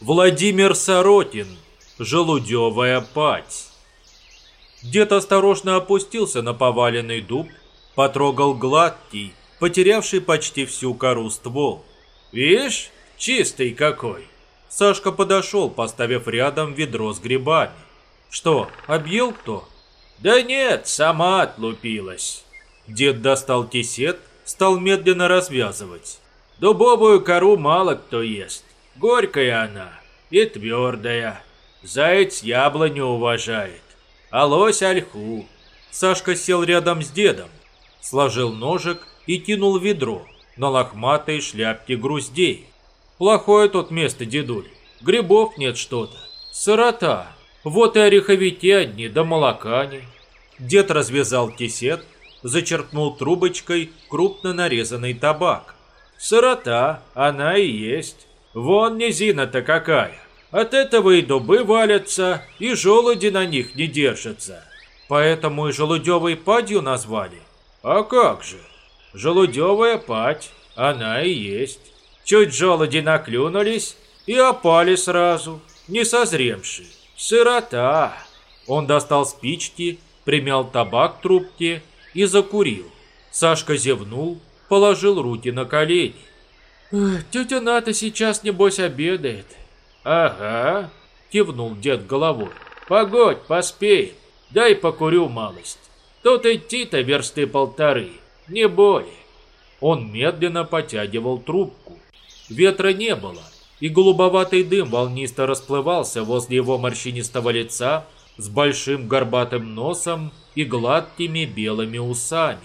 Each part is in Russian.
Владимир Соротин. Желудевая пать. Дед осторожно опустился на поваленный дуб, потрогал гладкий, потерявший почти всю кору ствол. «Видишь, чистый какой!» Сашка подошел, поставив рядом ведро с грибами. «Что, объел кто?» «Да нет, сама отлупилась». Дед достал кисет, стал медленно развязывать. «Дубовую кору мало кто ест. Горькая она и твердая. Заяц яблоню уважает, а лось ольху». Сашка сел рядом с дедом, сложил ножик и кинул ведро на лохматые шляпки груздей. Плохое тут место, дедуль. Грибов нет что-то. Сырота. Вот и ореховики одни, да молока не. Дед развязал кисет, зачерпнул трубочкой крупно нарезанный табак. Сырота, она и есть. Вон низина-то какая. От этого и дубы валятся, и желуди на них не держатся. Поэтому и желудевой падью назвали. А как же? Желудевая падь, она и есть. Чуть желуди наклюнулись и опали сразу, не созремши. Сырота. Он достал спички, примял табак в трубке и закурил. Сашка зевнул, положил руки на колени. «Тетя Ната сейчас, небось, обедает». «Ага», — кивнул дед головой. «Погодь, поспеем, дай покурю малость. Тут идти-то версты полторы, не более». Он медленно потягивал трубку. Ветра не было, и голубоватый дым волнисто расплывался возле его морщинистого лица с большим горбатым носом и гладкими белыми усами.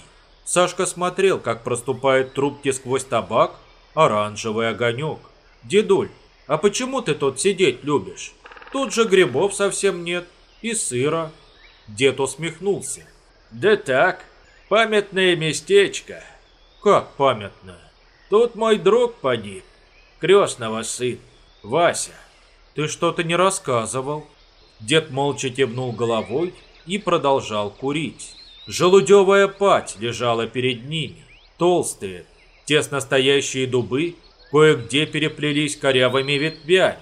Сашка смотрел, как проступает трубки сквозь табак оранжевый огонек. «Дедуль, а почему ты тут сидеть любишь? Тут же грибов совсем нет и сыра». Дед усмехнулся. «Да так, памятное местечко». «Как памятное?» «Тут мой друг погиб крестного сын, Вася. Ты что-то не рассказывал. Дед молча кивнул головой и продолжал курить. Желудевая пать лежала перед ними. Толстые, тесно стоящие дубы кое-где переплелись корявыми ветвями.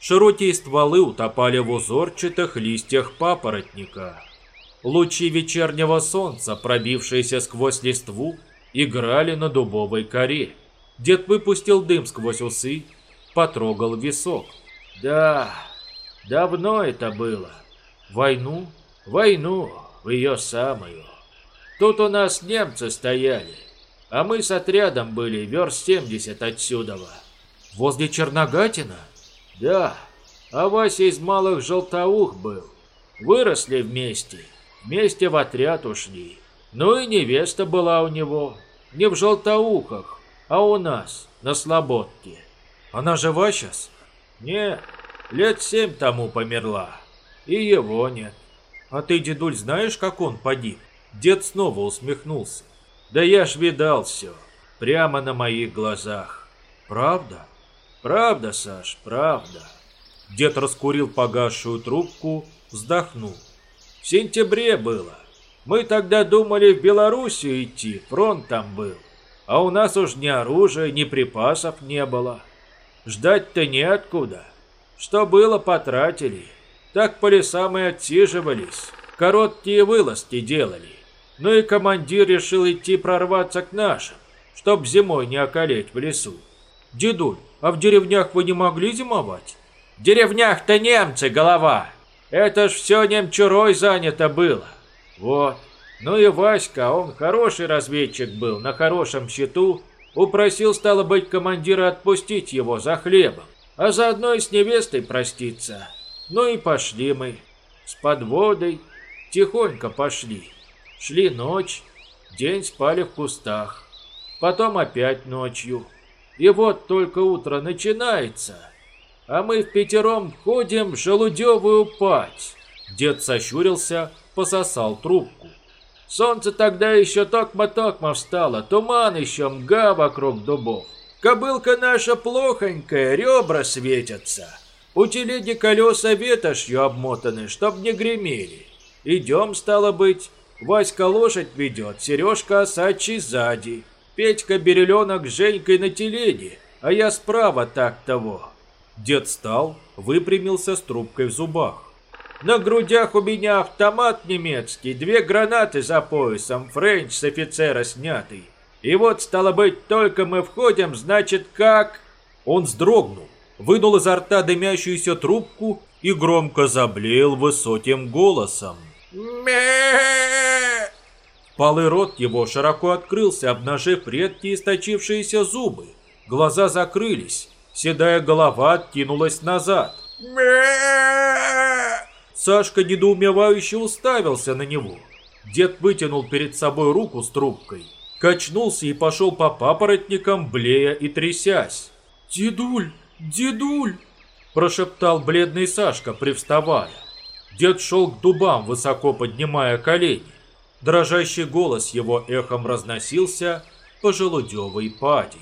Широкие стволы утопали в узорчатых листьях папоротника. Лучи вечернего солнца, пробившиеся сквозь листву, играли на дубовой коре. Дед выпустил дым сквозь усы, потрогал висок. Да, давно это было. Войну? Войну, в ее самую. Тут у нас немцы стояли, а мы с отрядом были верст 70 отсюда. Возле Черногатина? Да, а Вася из малых желтоух был. Выросли вместе, вместе в отряд ушли. Ну и невеста была у него, не в желтоухах, а у нас, на Слободке. Она жива сейчас? Нет, лет семь тому померла. И его нет. А ты, дедуль, знаешь, как он погиб? Дед снова усмехнулся. Да я ж видал все. Прямо на моих глазах. Правда? Правда, Саш, правда. Дед раскурил погасшую трубку, вздохнул. В сентябре было. Мы тогда думали в Белоруссию идти, фронт там был. А у нас уж ни оружия, ни припасов не было. Ждать-то неоткуда. Что было, потратили. Так по лесам и отсиживались. Короткие вылазки делали. Ну и командир решил идти прорваться к нашим, чтоб зимой не околеть в лесу. Дедуль, а в деревнях вы не могли зимовать? В деревнях-то немцы, голова. Это ж все немчурой занято было. Вот. Ну и Васька, он хороший разведчик был, на хорошем счету, упросил, стало быть, командира отпустить его за хлебом, а заодно и с невестой проститься. Ну и пошли мы. С подводой. Тихонько пошли. Шли ночь, день спали в кустах. Потом опять ночью. И вот только утро начинается, а мы в пятером ходим в желудевую пать. Дед сощурился, пососал трубку. Солнце тогда еще токмо-токмо встало, туман еще мга вокруг дубов. Кобылка наша плохонькая, ребра светятся. У телеги колеса ветошью обмотаны, чтоб не гремели. Идем, стало быть. Васька лошадь ведет, Сережка осачий сзади. Петька береленок с Женькой на телеге, а я справа так того. Дед встал, выпрямился с трубкой в зубах. На грудях у меня автомат немецкий, две гранаты за поясом, френч с офицера снятый. И вот, стало быть, только мы входим, значит, как...» Он вздрогнул, вынул изо рта дымящуюся трубку и громко заблеял высоким голосом. Мэ! Палый рот его широко открылся, обнажив редкие источившиеся зубы. Глаза закрылись, седая голова откинулась назад. Сашка недоумевающе уставился на него. Дед вытянул перед собой руку с трубкой, качнулся и пошел по папоротникам, блея и трясясь. «Дедуль! Дедуль!» – прошептал бледный Сашка, привставая. Дед шел к дубам, высоко поднимая колени. Дрожащий голос его эхом разносился по желудевой пади.